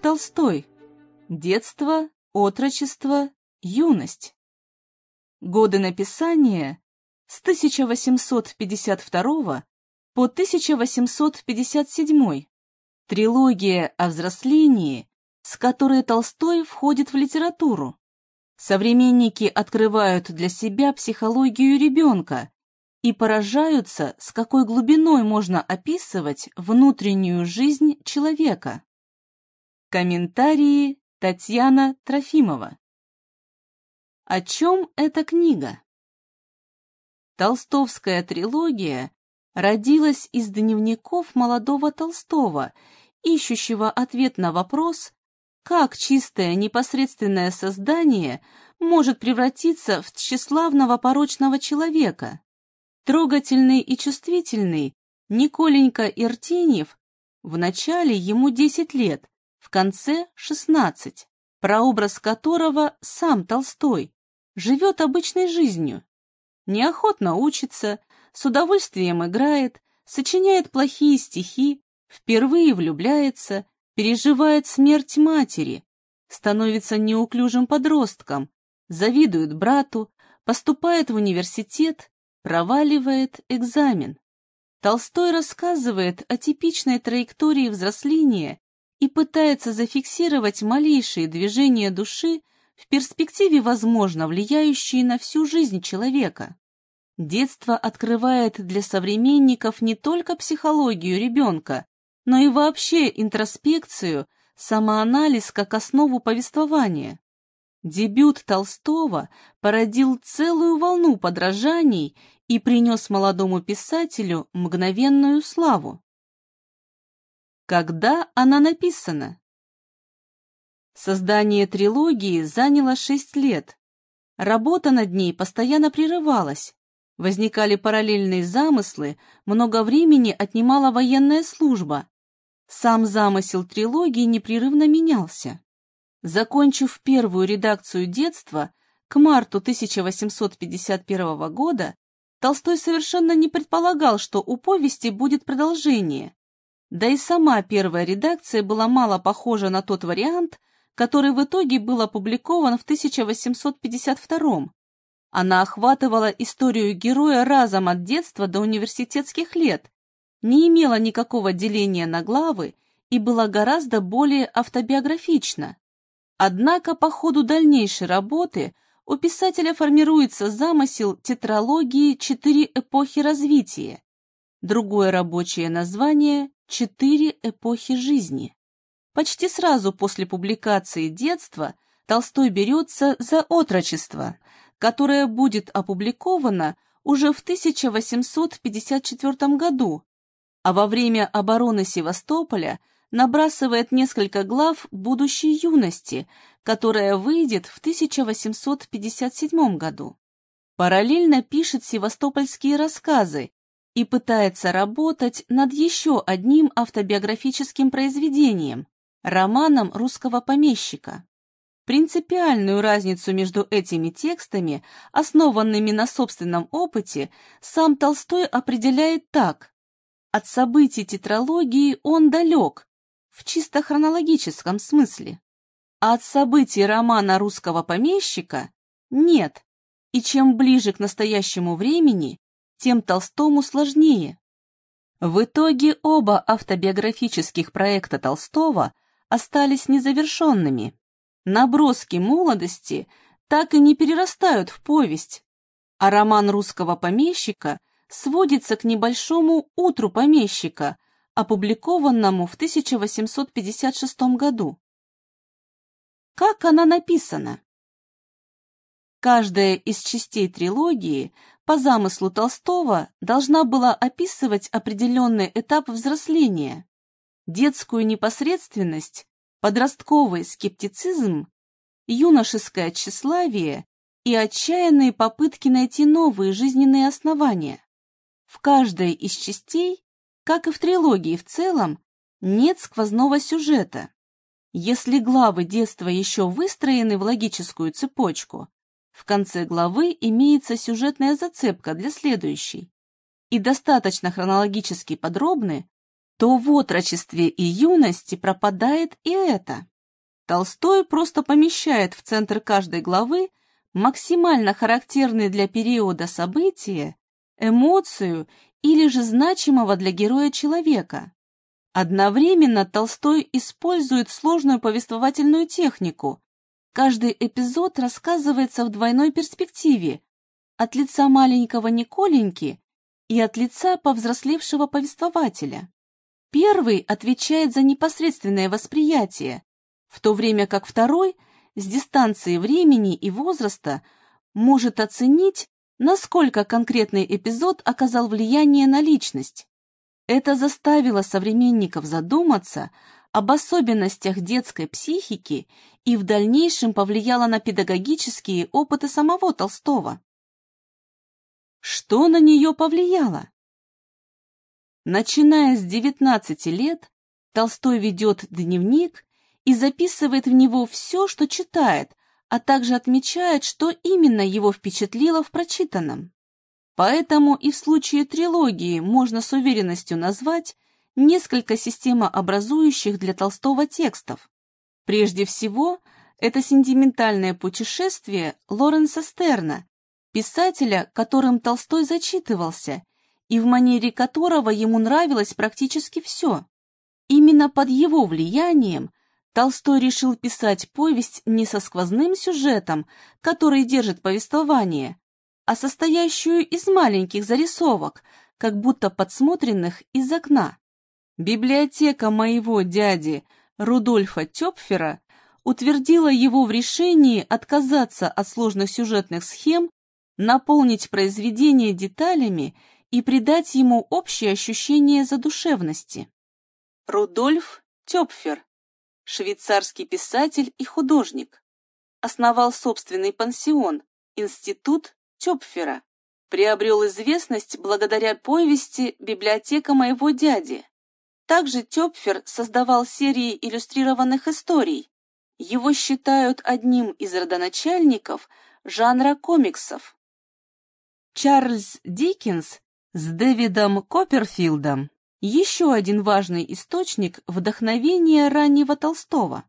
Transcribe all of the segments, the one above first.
Толстой. Детство, отрочество, юность. Годы написания с 1852 по 1857. Трилогия о взрослении, с которой Толстой входит в литературу. Современники открывают для себя психологию ребенка и поражаются, с какой глубиной можно описывать внутреннюю жизнь человека. Комментарии Татьяна Трофимова О чем эта книга? Толстовская трилогия родилась из дневников молодого Толстого, ищущего ответ на вопрос, как чистое непосредственное создание может превратиться в тщеславного порочного человека. Трогательный и чувствительный Николенька Иртеньев в начале ему 10 лет, в конце 16, прообраз которого сам Толстой, живет обычной жизнью. Неохотно учится, с удовольствием играет, сочиняет плохие стихи, впервые влюбляется, переживает смерть матери, становится неуклюжим подростком, завидует брату, поступает в университет, проваливает экзамен. Толстой рассказывает о типичной траектории взросления и пытается зафиксировать малейшие движения души, в перспективе, возможно, влияющие на всю жизнь человека. Детство открывает для современников не только психологию ребенка, но и вообще интроспекцию, самоанализ как основу повествования. Дебют Толстого породил целую волну подражаний и принес молодому писателю мгновенную славу. Когда она написана? Создание трилогии заняло шесть лет. Работа над ней постоянно прерывалась. Возникали параллельные замыслы, много времени отнимала военная служба. Сам замысел трилогии непрерывно менялся. Закончив первую редакцию детства, к марту 1851 года Толстой совершенно не предполагал, что у повести будет продолжение. Да и сама первая редакция была мало похожа на тот вариант, который в итоге был опубликован в 1852 Она охватывала историю героя разом от детства до университетских лет, не имела никакого деления на главы и была гораздо более автобиографична. Однако по ходу дальнейшей работы у писателя формируется замысел тетралогии «Четыре эпохи развития», другое рабочее название Четыре эпохи жизни. Почти сразу после публикации «Детства» Толстой берется за «Отрочество», которое будет опубликовано уже в 1854 году, а во время обороны Севастополя набрасывает несколько глав будущей юности, которая выйдет в 1857 году. Параллельно пишет севастопольские рассказы, и пытается работать над еще одним автобиографическим произведением – романом русского помещика. Принципиальную разницу между этими текстами, основанными на собственном опыте, сам Толстой определяет так. От событий тетралогии он далек, в чисто хронологическом смысле. А от событий романа русского помещика нет, и чем ближе к настоящему времени, тем Толстому сложнее. В итоге оба автобиографических проекта Толстого остались незавершенными. Наброски молодости так и не перерастают в повесть, а роман русского помещика сводится к небольшому «Утру помещика», опубликованному в 1856 году. Как она написана? Каждая из частей трилогии по замыслу Толстого должна была описывать определенный этап взросления, детскую непосредственность, подростковый скептицизм, юношеское тщеславие и отчаянные попытки найти новые жизненные основания. В каждой из частей, как и в трилогии в целом, нет сквозного сюжета. Если главы детства еще выстроены в логическую цепочку, в конце главы имеется сюжетная зацепка для следующей и достаточно хронологически подробны, то в отрочестве и юности пропадает и это. Толстой просто помещает в центр каждой главы максимально характерные для периода события, эмоцию или же значимого для героя человека. Одновременно Толстой использует сложную повествовательную технику. Каждый эпизод рассказывается в двойной перспективе, от лица маленького Николеньки и от лица повзрослевшего повествователя. Первый отвечает за непосредственное восприятие, в то время как второй с дистанции времени и возраста может оценить, насколько конкретный эпизод оказал влияние на личность. Это заставило современников задуматься об особенностях детской психики и в дальнейшем повлияло на педагогические опыты самого Толстого. Что на нее повлияло? Начиная с 19 лет, Толстой ведет дневник и записывает в него все, что читает, а также отмечает, что именно его впечатлило в прочитанном. Поэтому и в случае трилогии можно с уверенностью назвать несколько системообразующих для Толстого текстов. Прежде всего, это сентиментальное путешествие Лоренса Стерна, писателя, которым Толстой зачитывался, и в манере которого ему нравилось практически все. Именно под его влиянием Толстой решил писать повесть не со сквозным сюжетом, который держит повествование, а состоящую из маленьких зарисовок, как будто подсмотренных из окна. Библиотека моего дяди Рудольфа Тёпфера утвердила его в решении отказаться от сложных сюжетных схем, наполнить произведение деталями и придать ему общее ощущение задушевности. Рудольф Тёпфер швейцарский писатель и художник. Основал собственный пансион, институт Тёпфера. Приобрел известность благодаря повести «Библиотека моего дяди». Также Тёпфер создавал серии иллюстрированных историй. Его считают одним из родоначальников жанра комиксов. Чарльз Диккенс с Дэвидом Копперфилдом еще один важный источник вдохновения раннего Толстого.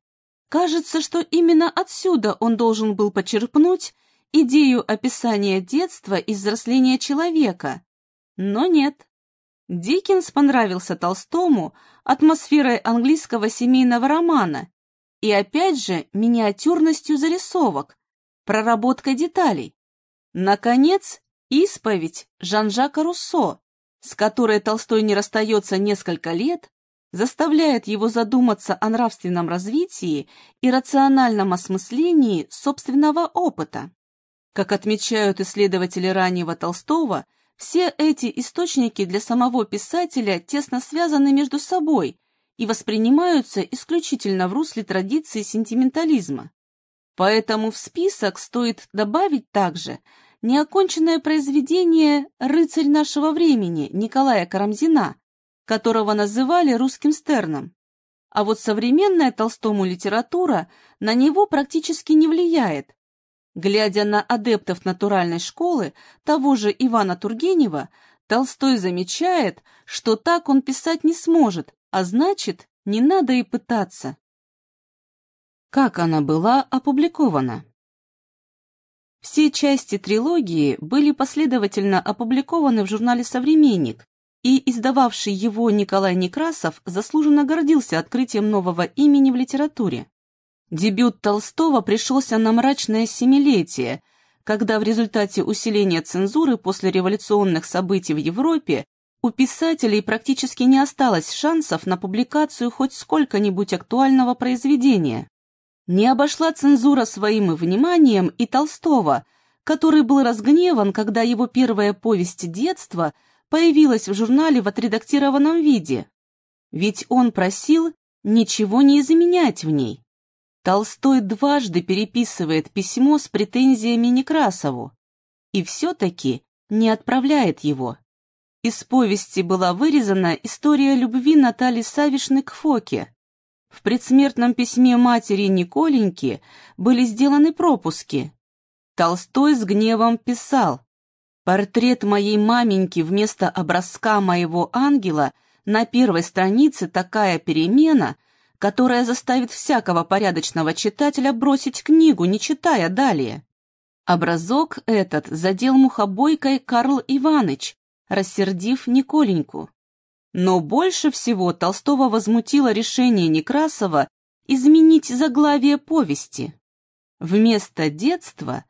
Кажется, что именно отсюда он должен был почерпнуть идею описания детства и взросления человека. Но нет. Диккенс понравился Толстому атмосферой английского семейного романа и опять же миниатюрностью зарисовок, проработкой деталей. Наконец, исповедь Жан-Жака Руссо, с которой Толстой не расстается несколько лет, заставляет его задуматься о нравственном развитии и рациональном осмыслении собственного опыта. Как отмечают исследователи раннего Толстого, все эти источники для самого писателя тесно связаны между собой и воспринимаются исключительно в русле традиции сентиментализма. Поэтому в список стоит добавить также – неоконченное произведение «Рыцарь нашего времени» Николая Карамзина, которого называли русским Стерном. А вот современная Толстому литература на него практически не влияет. Глядя на адептов натуральной школы, того же Ивана Тургенева, Толстой замечает, что так он писать не сможет, а значит, не надо и пытаться. Как она была опубликована? Все части трилогии были последовательно опубликованы в журнале «Современник», и издававший его Николай Некрасов заслуженно гордился открытием нового имени в литературе. Дебют Толстого пришелся на мрачное семилетие, когда в результате усиления цензуры после революционных событий в Европе у писателей практически не осталось шансов на публикацию хоть сколько-нибудь актуального произведения. Не обошла цензура своим вниманием и Толстого, который был разгневан, когда его первая повесть детства появилась в журнале в отредактированном виде. Ведь он просил ничего не изменять в ней. Толстой дважды переписывает письмо с претензиями Некрасову и все-таки не отправляет его. Из повести была вырезана история любви Натальи Савишны к Фоке, в предсмертном письме матери Николеньки были сделаны пропуски. Толстой с гневом писал «Портрет моей маменьки вместо образка моего ангела На первой странице такая перемена, которая заставит всякого порядочного читателя бросить книгу, не читая далее. Образок этот задел мухобойкой Карл Иваныч, рассердив Николеньку. Но больше всего Толстого возмутило решение Некрасова изменить заглавие повести. Вместо детства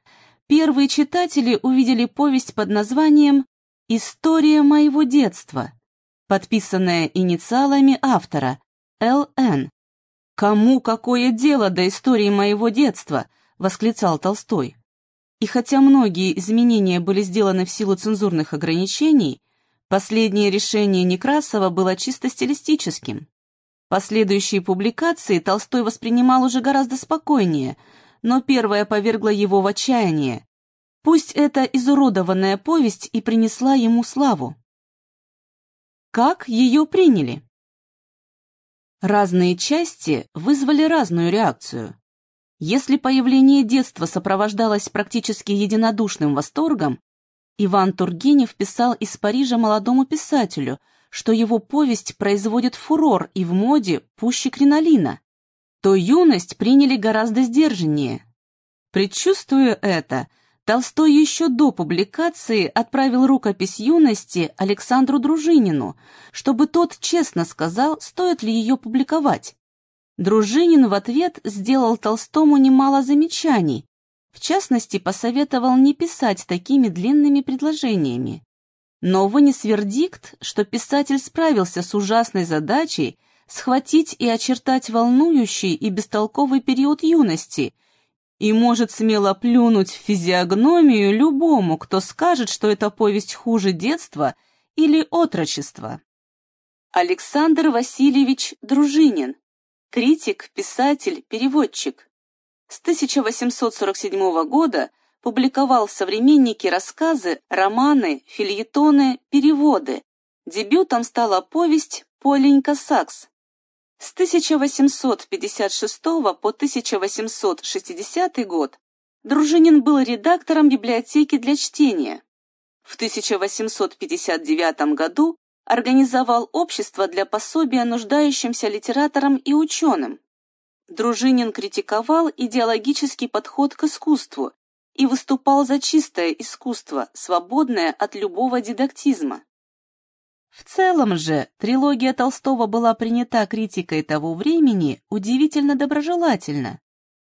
первые читатели увидели повесть под названием «История моего детства», подписанная инициалами автора Л.Н. «Кому какое дело до истории моего детства?» — восклицал Толстой. И хотя многие изменения были сделаны в силу цензурных ограничений, последнее решение Некрасова было чисто стилистическим. Последующие публикации Толстой воспринимал уже гораздо спокойнее, но первая повергла его в отчаяние. Пусть эта изуродованная повесть и принесла ему славу. Как ее приняли? Разные части вызвали разную реакцию. Если появление детства сопровождалось практически единодушным восторгом, Иван Тургенев писал из Парижа молодому писателю, что его повесть производит фурор и в моде пуще кринолина, то юность приняли гораздо сдержаннее. Предчувствуя это, Толстой еще до публикации отправил рукопись юности Александру Дружинину, чтобы тот честно сказал, стоит ли ее публиковать. Дружинин в ответ сделал Толстому немало замечаний, в частности, посоветовал не писать такими длинными предложениями. Но вынес вердикт, что писатель справился с ужасной задачей схватить и очертать волнующий и бестолковый период юности и может смело плюнуть в физиогномию любому, кто скажет, что эта повесть хуже детства или отрочества. Александр Васильевич Дружинин Критик, писатель, переводчик. С 1847 года публиковал в «Современнике» рассказы, романы, фильетоны, переводы. Дебютом стала повесть «Поленька Сакс». С 1856 по 1860 год Дружинин был редактором библиотеки для чтения. В 1859 году организовал общество для пособия нуждающимся литераторам и ученым. Дружинин критиковал идеологический подход к искусству и выступал за чистое искусство, свободное от любого дидактизма. В целом же трилогия Толстого была принята критикой того времени удивительно доброжелательно.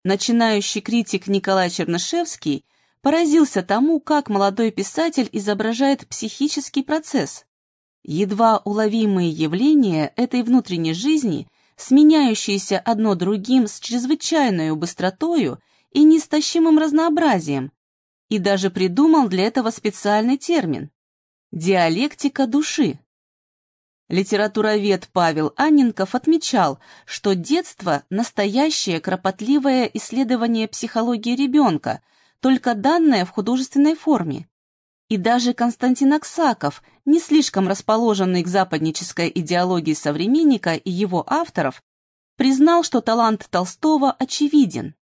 Начинающий критик Николай Чернышевский поразился тому, как молодой писатель изображает психический процесс, едва уловимые явления этой внутренней жизни, сменяющиеся одно другим с чрезвычайной быстротою и неистощимым разнообразием, и даже придумал для этого специальный термин – диалектика души. Литературовед Павел Анненков отмечал, что детство – настоящее кропотливое исследование психологии ребенка, только данное в художественной форме. И даже Константин Аксаков, не слишком расположенный к западнической идеологии современника и его авторов, признал, что талант Толстого очевиден.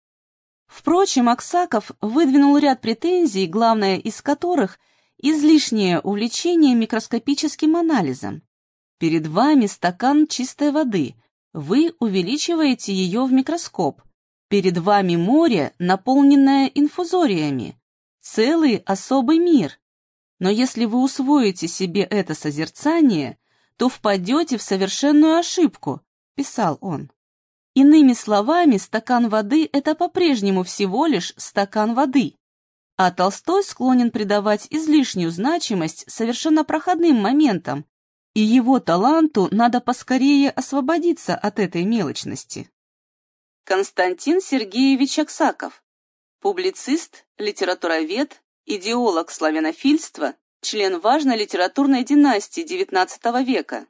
Впрочем, Аксаков выдвинул ряд претензий, главное из которых – излишнее увлечение микроскопическим анализом. Перед вами стакан чистой воды, вы увеличиваете ее в микроскоп. Перед вами море, наполненное инфузориями. Целый особый мир. Но если вы усвоите себе это созерцание, то впадете в совершенную ошибку, писал он. Иными словами, стакан воды – это по-прежнему всего лишь стакан воды. А Толстой склонен придавать излишнюю значимость совершенно проходным моментам, и его таланту надо поскорее освободиться от этой мелочности. Константин Сергеевич Аксаков, публицист, литературовед, идеолог славянофильства, член важной литературной династии XIX века.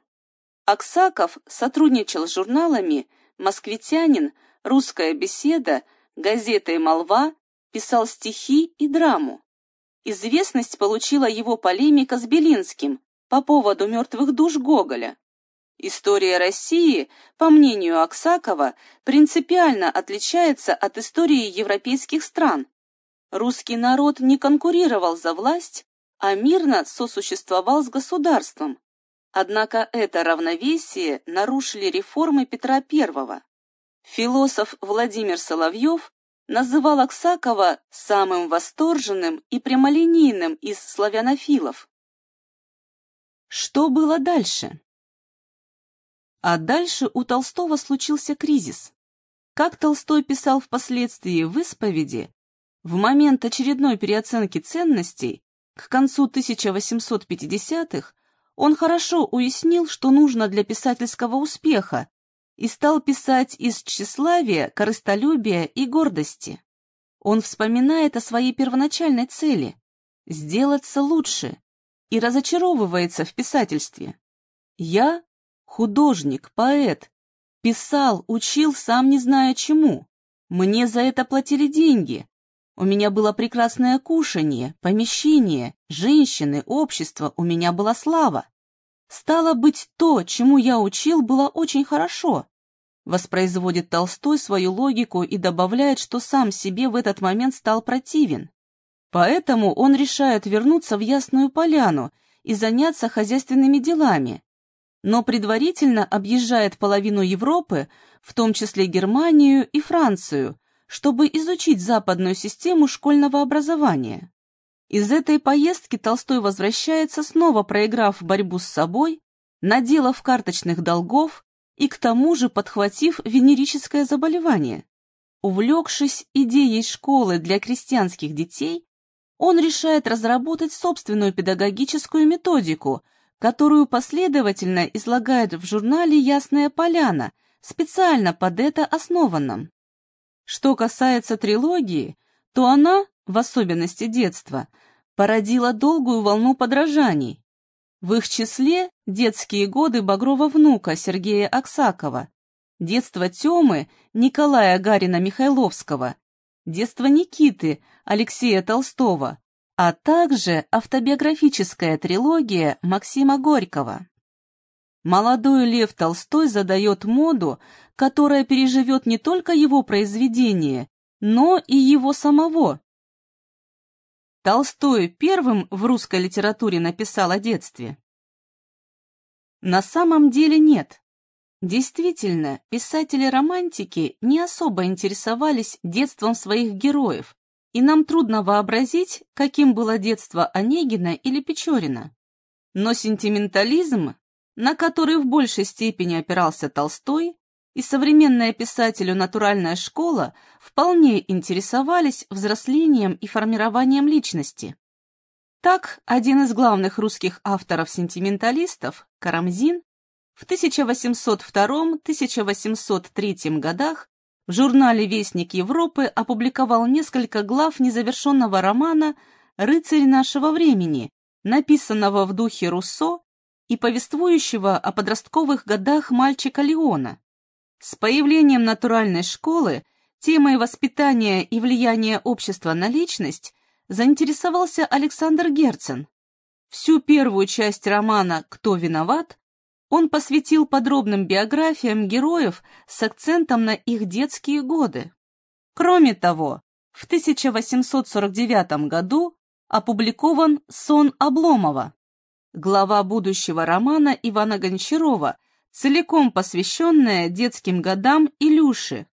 Аксаков сотрудничал с журналами «Москвитянин», «Русская беседа», газетой «Молва», писал стихи и драму. Известность получила его полемика с Белинским по поводу мертвых душ Гоголя. История России, по мнению Аксакова, принципиально отличается от истории европейских стран, Русский народ не конкурировал за власть, а мирно сосуществовал с государством. Однако это равновесие нарушили реформы Петра I. Философ Владимир Соловьев называл Аксакова самым восторженным и прямолинейным из славянофилов. Что было дальше? А дальше у Толстого случился кризис. Как Толстой писал впоследствии в исповеди, в момент очередной переоценки ценностей, к концу 1850-х, он хорошо уяснил, что нужно для писательского успеха, и стал писать из тщеславия, корыстолюбия и гордости. Он вспоминает о своей первоначальной цели – сделаться лучше, и разочаровывается в писательстве. Я – художник, поэт, писал, учил, сам не зная чему. Мне за это платили деньги, у меня было прекрасное кушанье, помещение, женщины, общество, у меня была слава. Стало быть, то, чему я учил, было очень хорошо. Воспроизводит Толстой свою логику и добавляет, что сам себе в этот момент стал противен. Поэтому он решает вернуться в Ясную Поляну и заняться хозяйственными делами, но предварительно объезжает половину Европы, в том числе Германию и Францию, чтобы изучить западную систему школьного образования. Из этой поездки Толстой возвращается, снова проиграв борьбу с собой, наделав карточных долгов и к тому же подхватив венерическое заболевание. Увлекшись идеей школы для крестьянских детей, он решает разработать собственную педагогическую методику, которую последовательно излагает в журнале «Ясная поляна», специально под это основанном. Что касается трилогии, то она, в особенности детства, породила долгую волну подражаний. В их числе детские годы Багрова внука Сергея Аксакова, детство Тёмы Николая Гарина Михайловского, детство Никиты Алексея Толстого, а также автобиографическая трилогия Максима Горького. Молодой Лев Толстой задает моду, которая переживет не только его произведение, но и его самого. Толстой первым в русской литературе написал о детстве. На самом деле нет. Действительно, писатели-романтики не особо интересовались детством своих героев, и нам трудно вообразить, каким было детство Онегина или Печорина. Но сентиментализм на который в большей степени опирался Толстой, и современная писателю «Натуральная школа» вполне интересовались взрослением и формированием личности. Так, один из главных русских авторов-сентименталистов, Карамзин, в 1802-1803 годах в журнале «Вестник Европы» опубликовал несколько глав незавершенного романа «Рыцарь нашего времени», написанного в духе Руссо и повествующего о подростковых годах мальчика Леона. С появлением натуральной школы темой воспитания и влияния общества на личность заинтересовался Александр Герцен. Всю первую часть романа «Кто виноват» он посвятил подробным биографиям героев с акцентом на их детские годы. Кроме того, в 1849 году опубликован «Сон Обломова», глава будущего романа Ивана Гончарова, целиком посвященная детским годам Илюши.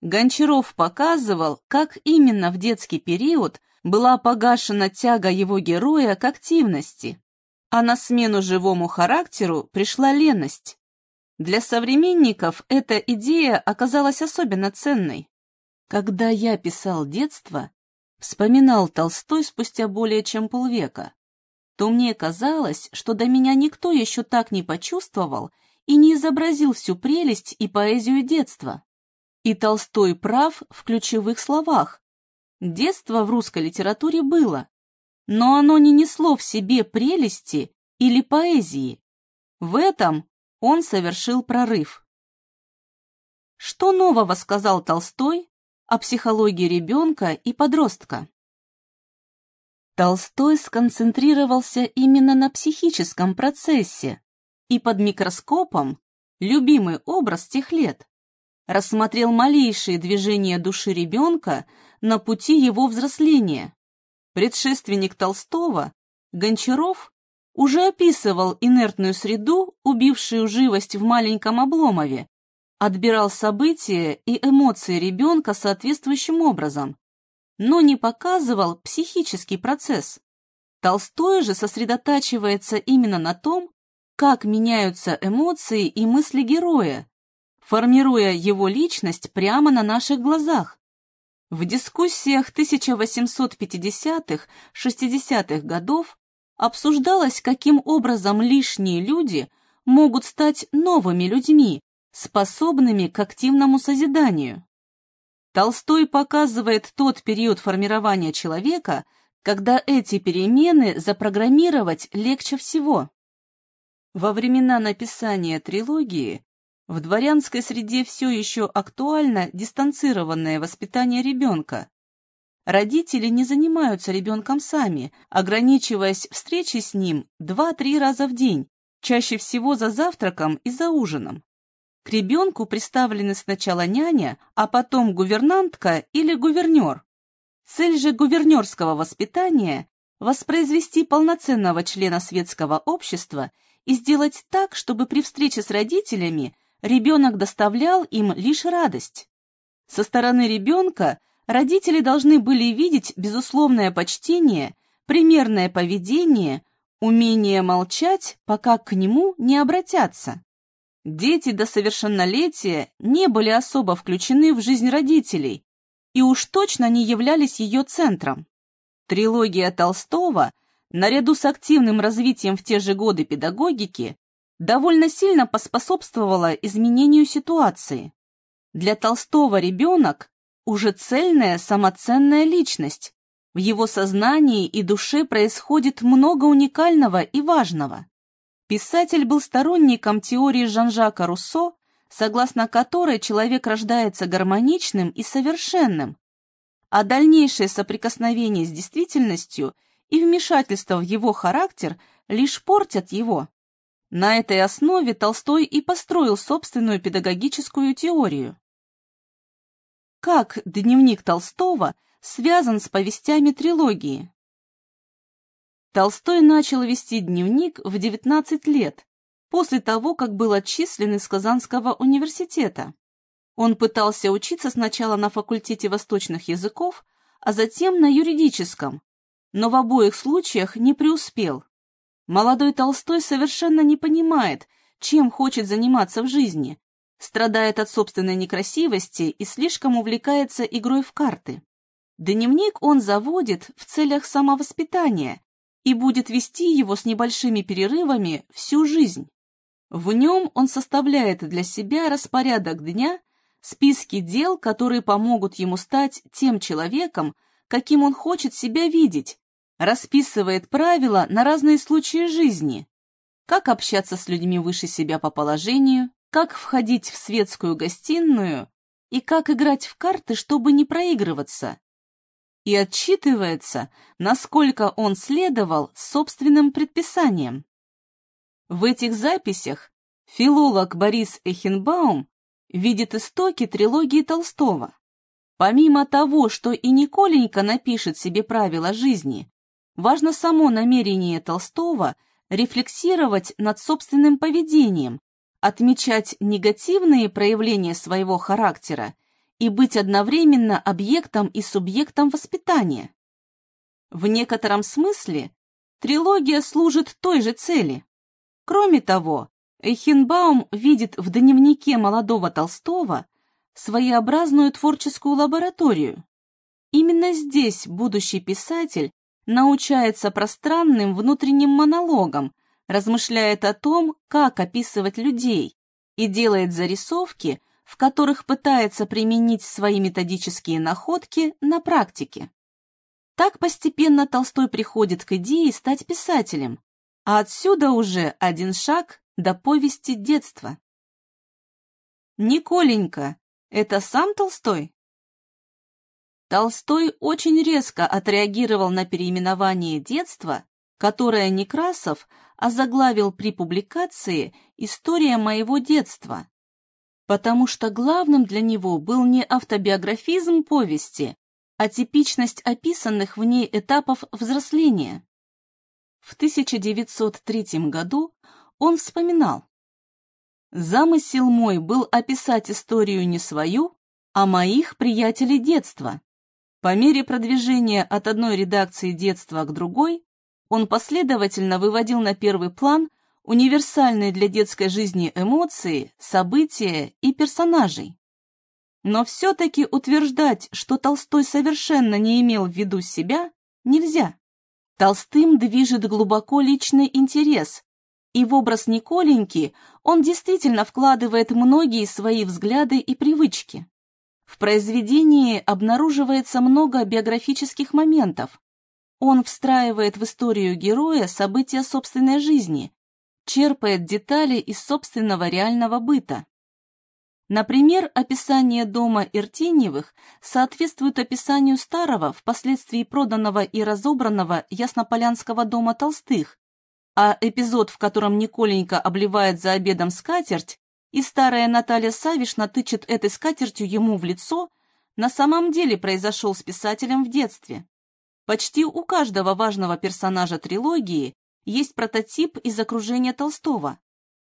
Гончаров показывал, как именно в детский период была погашена тяга его героя к активности, а на смену живому характеру пришла леность. Для современников эта идея оказалась особенно ценной. Когда я писал детство, вспоминал Толстой спустя более чем полвека, то мне казалось, что до меня никто еще так не почувствовал и не изобразил всю прелесть и поэзию детства. И Толстой прав в ключевых словах. Детство в русской литературе было, но оно не несло в себе прелести или поэзии. В этом он совершил прорыв. Что нового сказал Толстой о психологии ребенка и подростка? Толстой сконцентрировался именно на психическом процессе и под микроскопом, любимый образ тех лет, рассмотрел малейшие движения души ребенка на пути его взросления. Предшественник Толстого, Гончаров, уже описывал инертную среду, убившую живость в маленьком Обломове, отбирал события и эмоции ребенка соответствующим образом, но не показывал психический процесс. Толстой же сосредотачивается именно на том, как меняются эмоции и мысли героя, формируя его личность прямо на наших глазах. В дискуссиях 1850-60-х годов обсуждалось, каким образом лишние люди могут стать новыми людьми, способными к активному созиданию. Толстой показывает тот период формирования человека, когда эти перемены запрограммировать легче всего. Во времена написания трилогии в дворянской среде все еще актуально дистанцированное воспитание ребенка, Родители не занимаются ребенком сами, ограничиваясь встречей с ним 2-3 раза в день, чаще всего за завтраком и за ужином. К ребенку представлены сначала няня, а потом гувернантка или гувернер. Цель же гувернерского воспитания – воспроизвести полноценного члена светского общества и сделать так, чтобы при встрече с родителями ребенок доставлял им лишь радость. Со стороны ребенка Родители должны были видеть безусловное почтение, примерное поведение, умение молчать, пока к нему не обратятся. Дети до совершеннолетия не были особо включены в жизнь родителей и уж точно не являлись ее центром. Трилогия Толстого, наряду с активным развитием в те же годы педагогики, довольно сильно поспособствовала изменению ситуации. Для Толстого ребенок уже цельная, самоценная личность. В его сознании и душе происходит много уникального и важного. Писатель был сторонником теории Жан-Жака Руссо, согласно которой человек рождается гармоничным и совершенным, а дальнейшее соприкосновение с действительностью и вмешательство в его характер лишь портят его. На этой основе Толстой и построил собственную педагогическую теорию. Как дневник Толстого связан с повестями трилогии? Толстой начал вести дневник в 19 лет, после того, как был отчислен из Казанского университета. Он пытался учиться сначала на факультете восточных языков, а затем на юридическом, но в обоих случаях не преуспел. Молодой Толстой совершенно не понимает, чем хочет заниматься в жизни, страдает от собственной некрасивости и слишком увлекается игрой в карты. Дневник он заводит в целях самовоспитания и будет вести его с небольшими перерывами всю жизнь. В нем он составляет для себя распорядок дня, списки дел, которые помогут ему стать тем человеком, каким он хочет себя видеть, расписывает правила на разные случаи жизни, как общаться с людьми выше себя по положению, как входить в светскую гостиную и как играть в карты, чтобы не проигрываться. И отчитывается, насколько он следовал собственным предписаниям. В этих записях филолог Борис Эхенбаум видит истоки трилогии Толстого. Помимо того, что и Николенька напишет себе правила жизни, важно само намерение Толстого рефлексировать над собственным поведением, отмечать негативные проявления своего характера и быть одновременно объектом и субъектом воспитания. В некотором смысле трилогия служит той же цели. Кроме того, Эйхенбаум видит в дневнике молодого Толстого своеобразную творческую лабораторию. Именно здесь будущий писатель научается пространным внутренним монологам, размышляет о том, как описывать людей, и делает зарисовки, в которых пытается применить свои методические находки на практике. Так постепенно Толстой приходит к идее стать писателем, а отсюда уже один шаг до повести детства. Николенька, это сам Толстой? Толстой очень резко отреагировал на переименование детства, которое Некрасов озаглавил при публикации «История моего детства», потому что главным для него был не автобиографизм повести, а типичность описанных в ней этапов взросления. в 1903 году он вспоминал «Замысел мой был описать историю не свою, а моих приятелей детства. По мере продвижения от одной редакции детства к другой, он последовательно выводил на первый план универсальные для детской жизни эмоции, события и персонажей. Но все-таки утверждать, что Толстой совершенно не имел в виду себя, нельзя. Толстым движет глубоко личный интерес, и в образ Николеньки он действительно вкладывает многие свои взгляды и привычки. В произведении обнаруживается много биографических моментов. Он встраивает в историю героя события собственной жизни, черпает детали из собственного реального быта. Например, описание дома Иртеньевых соответствует описанию старого, впоследствии проданного и разобранного Яснополянского дома Толстых, а эпизод, в котором Николенька обливает за обедом скатерть, и старая Наталья Савишна тычет этой скатертью ему в лицо, на самом деле произошел с писателем в детстве. Почти у каждого важного персонажа трилогии есть прототип из окружения Толстого.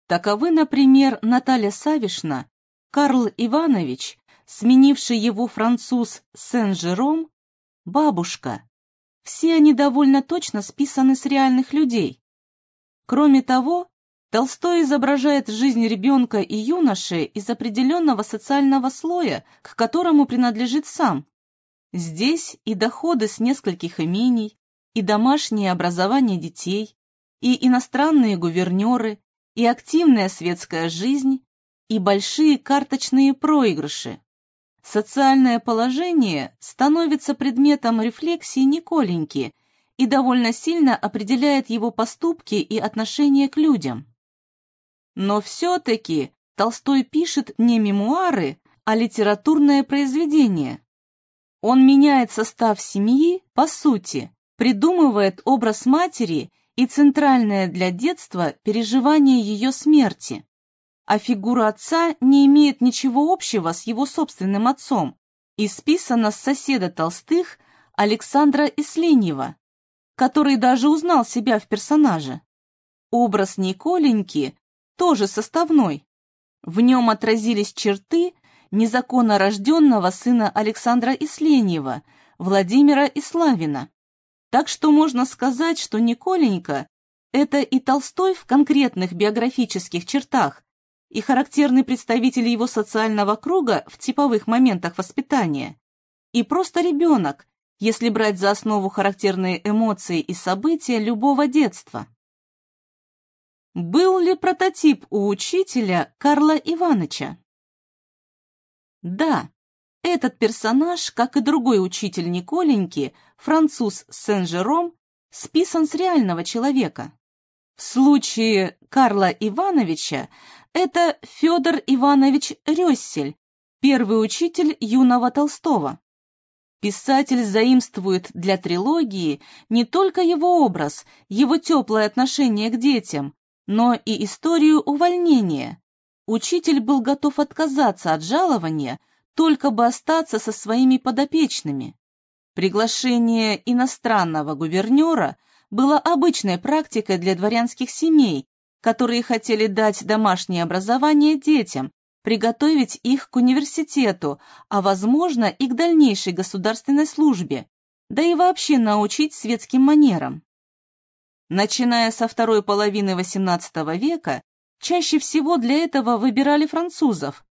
Таковы, например, Наталья Савишна, Карл Иванович, сменивший его француз Сен-Жером, бабушка. Все они довольно точно списаны с реальных людей. Кроме того, Толстой изображает жизнь ребенка и юноши из определенного социального слоя, к которому принадлежит сам. Здесь и доходы с нескольких имений, и домашнее образование детей, и иностранные гувернеры, и активная светская жизнь, и большие карточные проигрыши. Социальное положение становится предметом рефлексии Николеньки и довольно сильно определяет его поступки и отношение к людям. Но все-таки Толстой пишет не мемуары, а литературное произведение. Он меняет состав семьи по сути, придумывает образ матери и центральное для детства переживание ее смерти а фигура отца не имеет ничего общего с его собственным отцом и списана с соседа Толстых Александра Исленьева, который даже узнал себя в персонаже. Образ Николеньки тоже составной. В нем отразились черты незаконно рожденного сына Александра Исленьева, Владимира Иславина. Так что можно сказать, что Николенька – это и Толстой в конкретных биографических чертах, и характерный представитель его социального круга в типовых моментах воспитания, и просто ребенок, если брать за основу характерные эмоции и события любого детства. Был ли прототип у учителя Карла Ивановича? Да, этот персонаж, как и другой учитель Николеньки, француз Сен-Жером, списан с реального человека. В случае Карла Ивановича это Федор Иванович Рёссель, первый учитель юного Толстого. Писатель заимствует для трилогии не только его образ, его теплое отношение к детям, но и историю увольнения. Учитель был готов отказаться от жалования, только бы остаться со своими подопечными. Приглашение иностранного гувернера было обычной практикой для дворянских семей, которые хотели дать домашнее образование детям, приготовить их к университету, а, возможно, и к дальнейшей государственной службе, да и вообще научить светским манерам. Начиная со второй половины XVIII века, чаще всего для этого выбирали французов.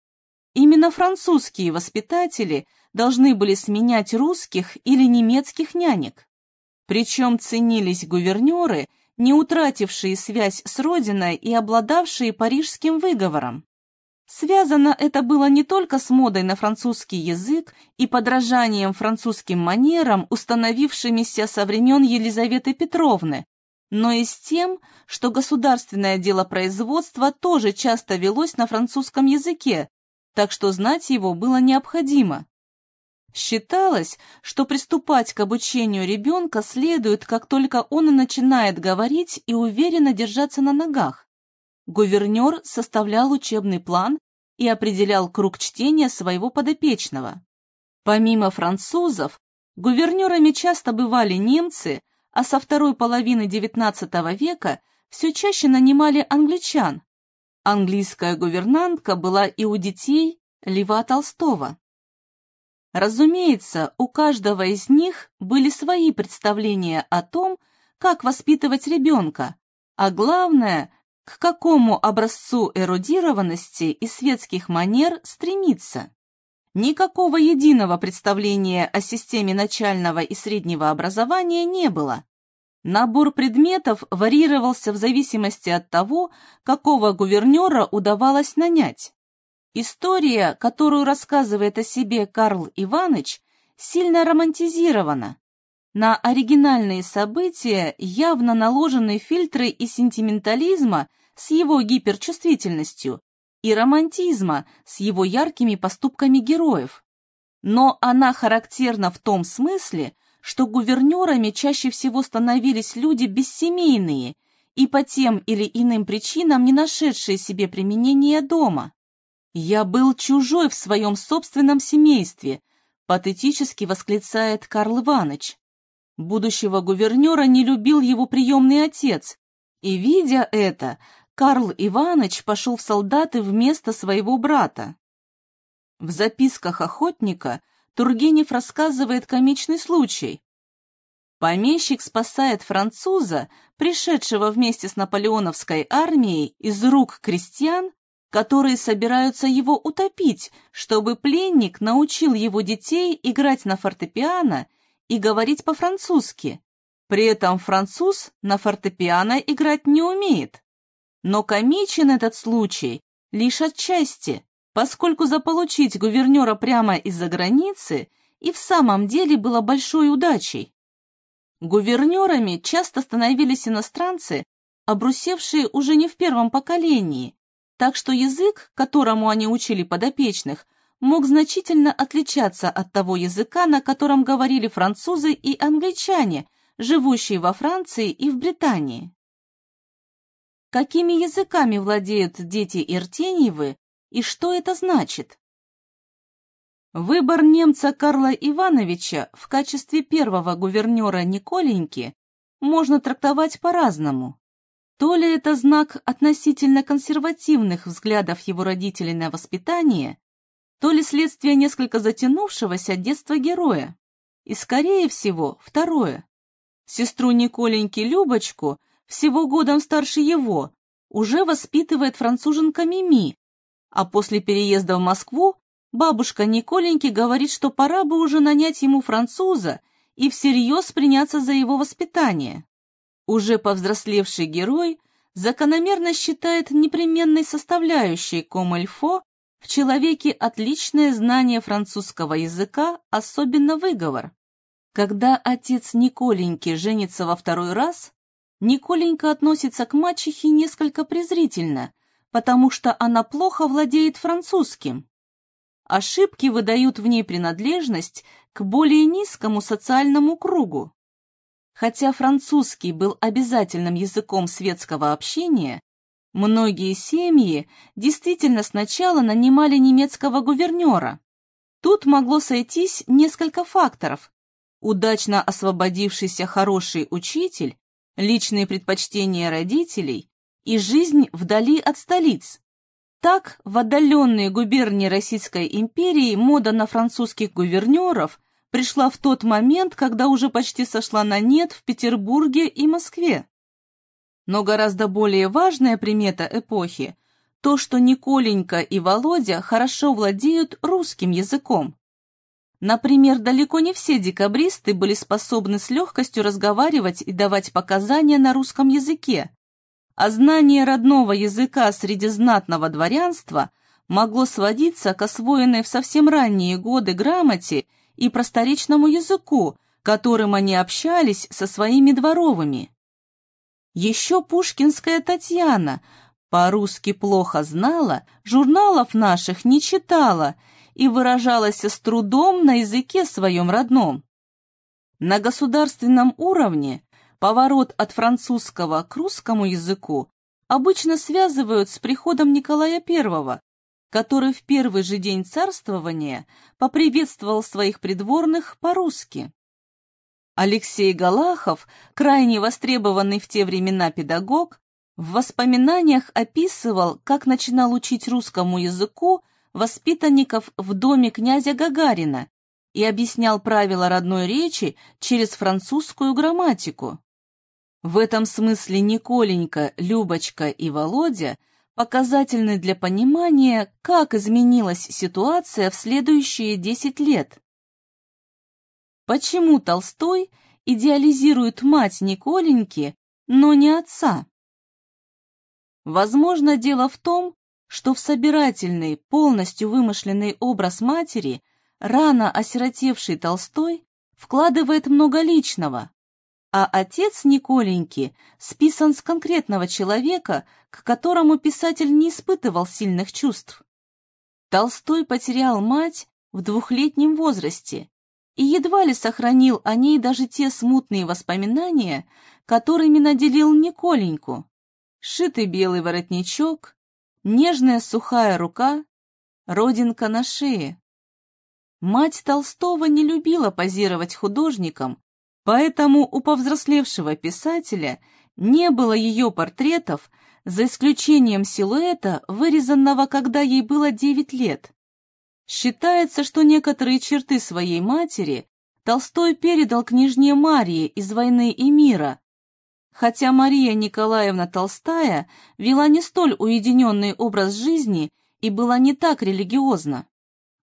Именно французские воспитатели должны были сменять русских или немецких нянек. Причем ценились гувернеры – не утратившие связь с родиной и обладавшие парижским выговором. Связано это было не только с модой на французский язык и подражанием французским манерам, установившимися со времен Елизаветы Петровны, но и с тем, что государственное дело производства тоже часто велось на французском языке, так что знать его было необходимо. Считалось, что приступать к обучению ребенка следует, как только он начинает говорить и уверенно держаться на ногах. Гувернер составлял учебный план и определял круг чтения своего подопечного. Помимо французов, гувернерами часто бывали немцы, а со второй половины XIX века все чаще нанимали англичан. Английская гувернантка была и у детей Льва Толстого. Разумеется, у каждого из них были свои представления о том, как воспитывать ребенка, а главное, к какому образцу эрудированности и светских манер стремиться. Никакого единого представления о системе начального и среднего образования не было. Набор предметов варьировался в зависимости от того, какого гувернера удавалось нанять. История, которую рассказывает о себе Карл Иванович, сильно романтизирована. На оригинальные события явно наложены фильтры и сентиментализма с его гиперчувствительностью, и романтизма с его яркими поступками героев. Но она характерна в том смысле, что гувернерами чаще всего становились люди бессемейные и по тем или иным причинам не нашедшие себе применения дома. «Я был чужой в своем собственном семействе», патетически восклицает Карл Иванович. Будущего гувернера не любил его приемный отец, и, видя это, Карл Иванович пошел в солдаты вместо своего брата. В записках охотника Тургенев рассказывает комичный случай. Помещик спасает француза, пришедшего вместе с наполеоновской армией из рук крестьян, которые собираются его утопить, чтобы пленник научил его детей играть на фортепиано и говорить по-французски. При этом француз на фортепиано играть не умеет. Но комичен этот случай лишь отчасти, поскольку заполучить гувернера прямо из-за границы и в самом деле было большой удачей. Гувернерами часто становились иностранцы, обрусевшие уже не в первом поколении, так что язык, которому они учили подопечных, мог значительно отличаться от того языка, на котором говорили французы и англичане, живущие во Франции и в Британии какими языками владеют дети Иртеньевы и что это значит. Выбор немца Карла Ивановича в качестве первого гувернера Николеньки можно трактовать по-разному. То ли это знак относительно консервативных взглядов его родителей на воспитание, то ли следствие несколько затянувшегося детства героя. И, скорее всего, второе. Сестру Николеньки Любочку всего годом старше его, уже воспитывает француженка Мими, а после переезда в Москву бабушка Николеньки говорит, что пора бы уже нанять ему француза и всерьез приняться за его воспитание. Уже повзрослевший герой закономерно считает непременной составляющей комэльфо в человеке отличное знание французского языка, особенно выговор. Когда отец Николеньки женится во второй раз, Николенька относится к мачехе несколько презрительно, потому что она плохо владеет французским. Ошибки выдают в ней принадлежность к более низкому социальному кругу. Хотя французский был обязательным языком светского общения, многие семьи действительно сначала нанимали немецкого гувернера. Тут могло сойтись несколько факторов. Удачно освободившийся хороший учитель личные предпочтения родителей и жизнь вдали от столиц. Так, в отдаленные губернии Российской империи мода на французских гувернеров пришла в тот момент, когда уже почти сошла на нет в Петербурге и Москве. Но гораздо более важная примета эпохи – то, что Николенька и Володя хорошо владеют русским языком. Например, далеко не все декабристы были способны с легкостью разговаривать и давать показания на русском языке, а знание родного языка среди знатного дворянства могло сводиться к освоенной в совсем ранние годы грамоте и просторечному языку, которым они общались со своими дворовыми. Еще пушкинская Татьяна по-русски плохо знала, журналов наших не читала – и выражалась с трудом на языке своем родном. На государственном уровне поворот от французского к русскому языку обычно связывают с приходом Николая I, который в первый же день царствования поприветствовал своих придворных по-русски. Алексей Галахов, крайне востребованный в те времена педагог, в воспоминаниях описывал, как начинал учить русскому языку воспитанников в доме князя Гагарина и объяснял правила родной речи через французскую грамматику. В этом смысле Николенька, Любочка и Володя показательны для понимания, как изменилась ситуация в следующие 10 лет. Почему Толстой идеализирует мать Николеньки, но не отца? Возможно, дело в том, что в собирательный, полностью вымышленный образ матери рано осиротевший Толстой вкладывает много личного, а отец Николеньки списан с конкретного человека, к которому писатель не испытывал сильных чувств. Толстой потерял мать в двухлетнем возрасте и едва ли сохранил о ней даже те смутные воспоминания, которыми наделил Николеньку. Шитый белый воротничок, нежная сухая рука, родинка на шее. Мать Толстого не любила позировать художникам, поэтому у повзрослевшего писателя не было ее портретов, за исключением силуэта, вырезанного, когда ей было 9 лет. Считается, что некоторые черты своей матери Толстой передал княжне Марии из «Войны и мира», хотя Мария Николаевна Толстая вела не столь уединенный образ жизни и была не так религиозна.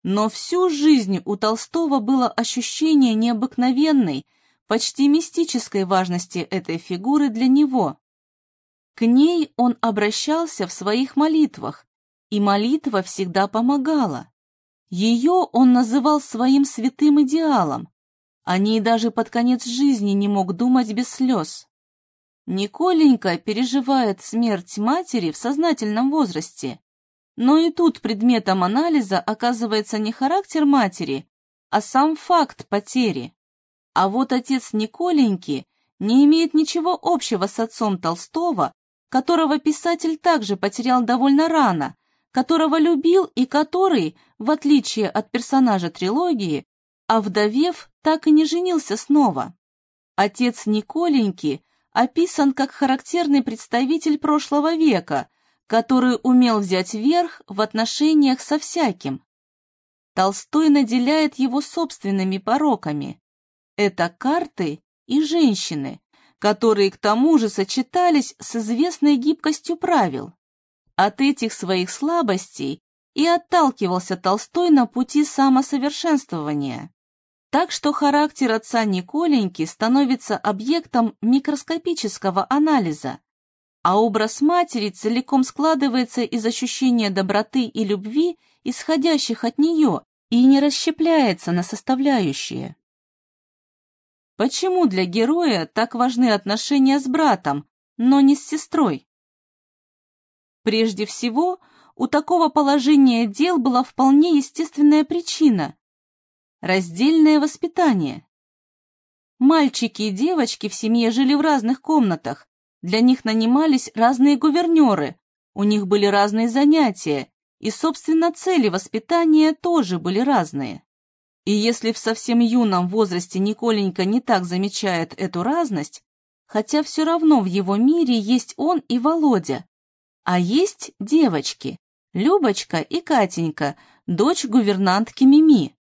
Но всю жизнь у Толстого было ощущение необыкновенной, почти мистической важности этой фигуры для него. К ней он обращался в своих молитвах, и молитва всегда помогала. Ее он называл своим святым идеалом. О ней даже под конец жизни не мог думать без слез. Николенька переживает смерть матери в сознательном возрасте. Но и тут предметом анализа оказывается не характер матери, а сам факт потери. А вот отец Николеньки не имеет ничего общего с отцом Толстого, которого писатель также потерял довольно рано, которого любил и который, в отличие от персонажа трилогии, овдовев, так и не женился снова. Отец Николеньки описан как характерный представитель прошлого века, который умел взять верх в отношениях со всяким. Толстой наделяет его собственными пороками. Это карты и женщины, которые к тому же сочетались с известной гибкостью правил. От этих своих слабостей и отталкивался Толстой на пути самосовершенствования. Так что характер отца Николеньки становится объектом микроскопического анализа, а образ матери целиком складывается из ощущения доброты и любви, исходящих от нее, и не расщепляется на составляющие. Почему для героя так важны отношения с братом, но не с сестрой? Прежде всего, у такого положения дел была вполне естественная причина – раздельное воспитание. Мальчики и девочки в семье жили в разных комнатах, для них нанимались разные гувернеры, у них были разные занятия, и, собственно, цели воспитания тоже были разные. И если в совсем юном возрасте Николенька не так замечает эту разность, хотя все равно в его мире есть он и Володя, а есть девочки, Любочка и Катенька, дочь гувернантки Мими.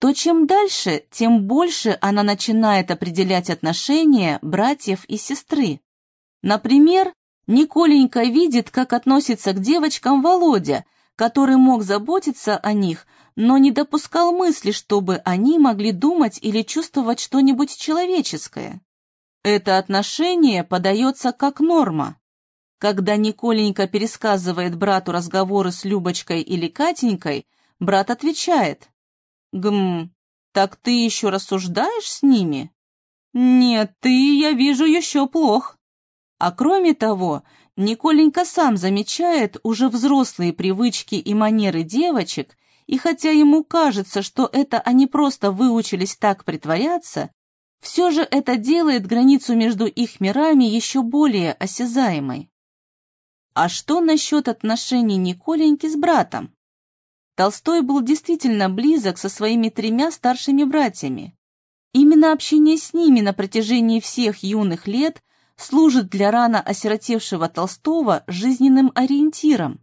То чем дальше, тем больше она начинает определять отношения братьев и сестры. Например, Николенька видит, как относится к девочкам Володя, который мог заботиться о них, но не допускал мысли, чтобы они могли думать или чувствовать что-нибудь человеческое. Это отношение подается как норма. Когда Николенька пересказывает брату разговоры с Любочкой или Катенькой, брат отвечает. «Гм, так ты еще рассуждаешь с ними?» «Нет, ты, я вижу, еще плох». А кроме того, Николенька сам замечает уже взрослые привычки и манеры девочек, и хотя ему кажется, что это они просто выучились так притворяться, все же это делает границу между их мирами еще более осязаемой. А что насчет отношений Николеньки с братом? Толстой был действительно близок со своими тремя старшими братьями. Именно общение с ними на протяжении всех юных лет служит для рано осиротевшего Толстого жизненным ориентиром.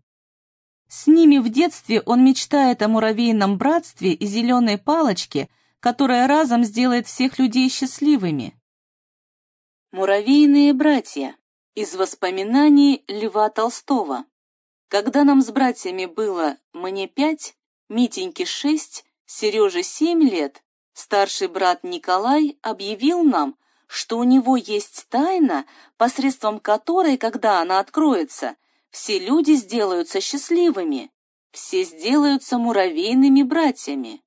С ними в детстве он мечтает о муравейном братстве и зеленой палочке, которая разом сделает всех людей счастливыми. Муравейные братья из воспоминаний Льва Толстого. Когда нам с братьями было мне пять, Митеньке шесть, Сереже семь лет, старший брат Николай объявил нам, что у него есть тайна, посредством которой, когда она откроется, все люди сделаются счастливыми, все сделаются муравейными братьями.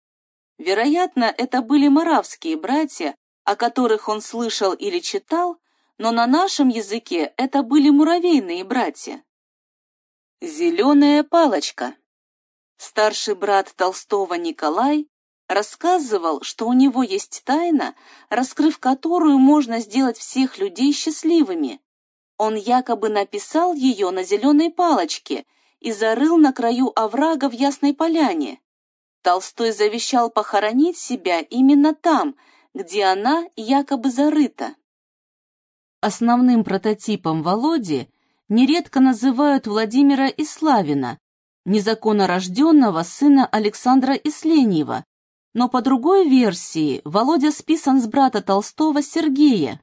Вероятно, это были моравские братья, о которых он слышал или читал, но на нашем языке это были муравейные братья. Зеленая палочка. Старший брат Толстого Николай рассказывал, что у него есть тайна, раскрыв которую можно сделать всех людей счастливыми. Он якобы написал ее на зеленой палочке и зарыл на краю оврага в Ясной Поляне. Толстой завещал похоронить себя именно там, где она якобы зарыта. Основным прототипом Володи нередко называют Владимира Иславина, незаконно рожденного сына Александра Исленьева, но по другой версии Володя списан с брата Толстого Сергея.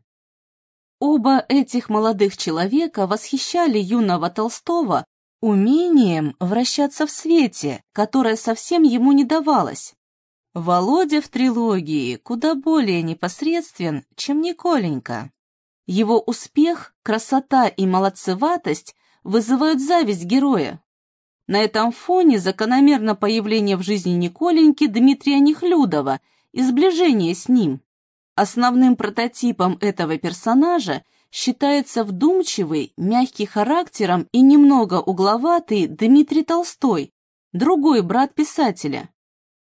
Оба этих молодых человека восхищали юного Толстого умением вращаться в свете, которое совсем ему не давалось. Володя в трилогии куда более непосредствен, чем Николенька. Его успех, красота и молодцеватость вызывают зависть героя. На этом фоне закономерно появление в жизни Николеньки Дмитрия Нехлюдова и сближение с ним. Основным прототипом этого персонажа считается вдумчивый, мягкий характером и немного угловатый Дмитрий Толстой, другой брат писателя.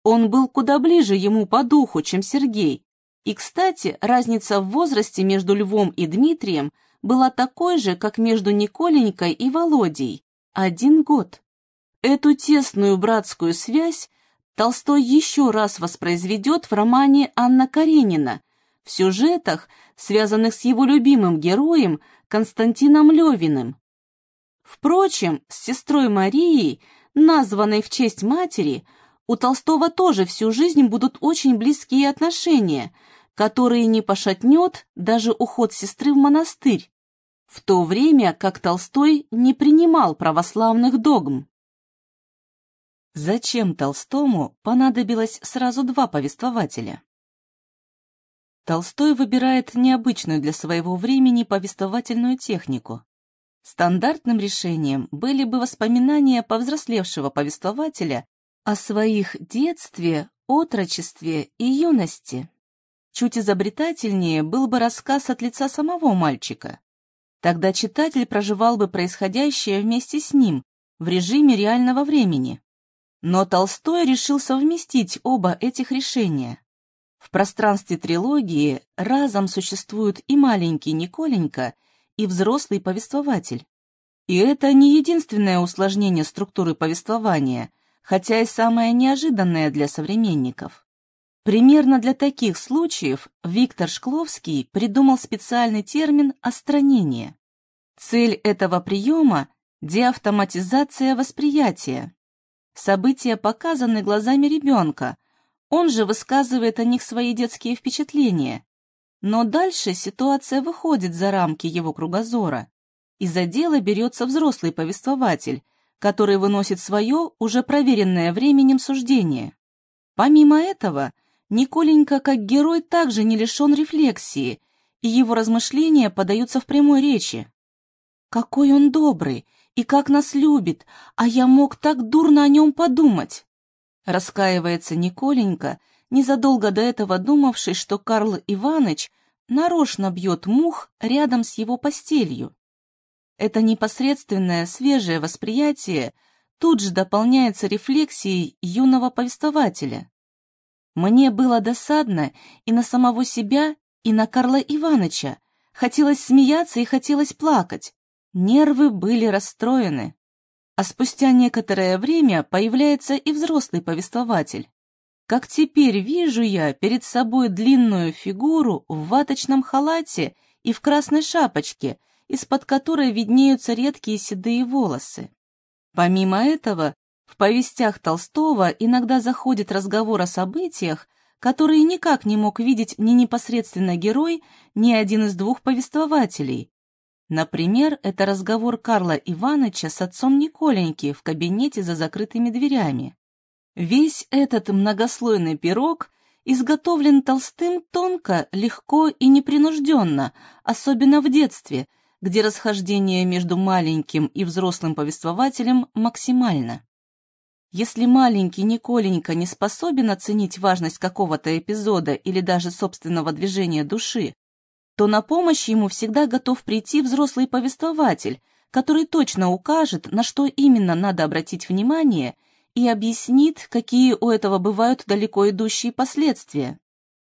Он был куда ближе ему по духу, чем Сергей. И, кстати, разница в возрасте между Львом и Дмитрием была такой же, как между Николенькой и Володей – один год. Эту тесную братскую связь Толстой еще раз воспроизведет в романе «Анна Каренина», в сюжетах, связанных с его любимым героем Константином Левиным. Впрочем, с сестрой Марией, названной в честь матери, у Толстого тоже всю жизнь будут очень близкие отношения, которые не пошатнет даже уход сестры в монастырь, в то время как Толстой не принимал православных догм. Зачем Толстому понадобилось сразу два повествователя? Толстой выбирает необычную для своего времени повествовательную технику. Стандартным решением были бы воспоминания повзрослевшего повествователя о своих детстве, отрочестве и юности. Чуть изобретательнее был бы рассказ от лица самого мальчика. Тогда читатель проживал бы происходящее вместе с ним в режиме реального времени. Но Толстой решил совместить оба этих решения. В пространстве трилогии разом существуют и маленький Николенька, и взрослый повествователь. И это не единственное усложнение структуры повествования, хотя и самое неожиданное для современников. Примерно для таких случаев Виктор Шкловский придумал специальный термин «остранение». Цель этого приема – деавтоматизация восприятия. События показаны глазами ребенка, он же высказывает о них свои детские впечатления. Но дальше ситуация выходит за рамки его кругозора, и за дело берется взрослый повествователь, который выносит свое, уже проверенное временем суждение. Помимо этого, Николенька как герой также не лишен рефлексии, и его размышления подаются в прямой речи. «Какой он добрый! и как нас любит, а я мог так дурно о нем подумать. Раскаивается Николенька, незадолго до этого думавший, что Карл Иваныч нарочно бьет мух рядом с его постелью. Это непосредственное свежее восприятие тут же дополняется рефлексией юного повествователя. Мне было досадно и на самого себя, и на Карла Иваныча. Хотелось смеяться и хотелось плакать. Нервы были расстроены. А спустя некоторое время появляется и взрослый повествователь. как теперь вижу я перед собой длинную фигуру в ваточном халате и в красной шапочке, из-под которой виднеются редкие седые волосы. Помимо этого, в повестях Толстого иногда заходит разговор о событиях, которые никак не мог видеть ни непосредственно герой, ни один из двух повествователей. Например, это разговор Карла Ивановича с отцом Николеньки в кабинете за закрытыми дверями. Весь этот многослойный пирог изготовлен Толстым тонко, легко и непринужденно, особенно в детстве, где расхождение между маленьким и взрослым повествователем максимально. Если маленький Николенька не способен оценить важность какого-то эпизода или даже собственного движения души, то на помощь ему всегда готов прийти взрослый повествователь, который точно укажет, на что именно надо обратить внимание – и объяснит, какие у этого бывают далеко идущие последствия.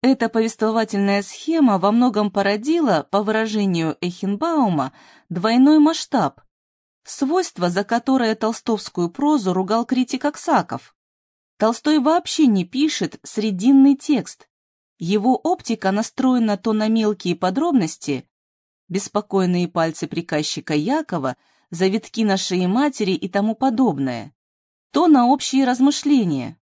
Эта повествовательная схема во многом породила, по выражению Эхенбаума, двойной масштаб, свойство, за которое толстовскую прозу ругал критик Аксаков. Толстой вообще не пишет срединный текст. Его оптика настроена то на мелкие подробности, беспокойные пальцы приказчика Якова, завитки на шее матери и тому подобное, то на общие размышления.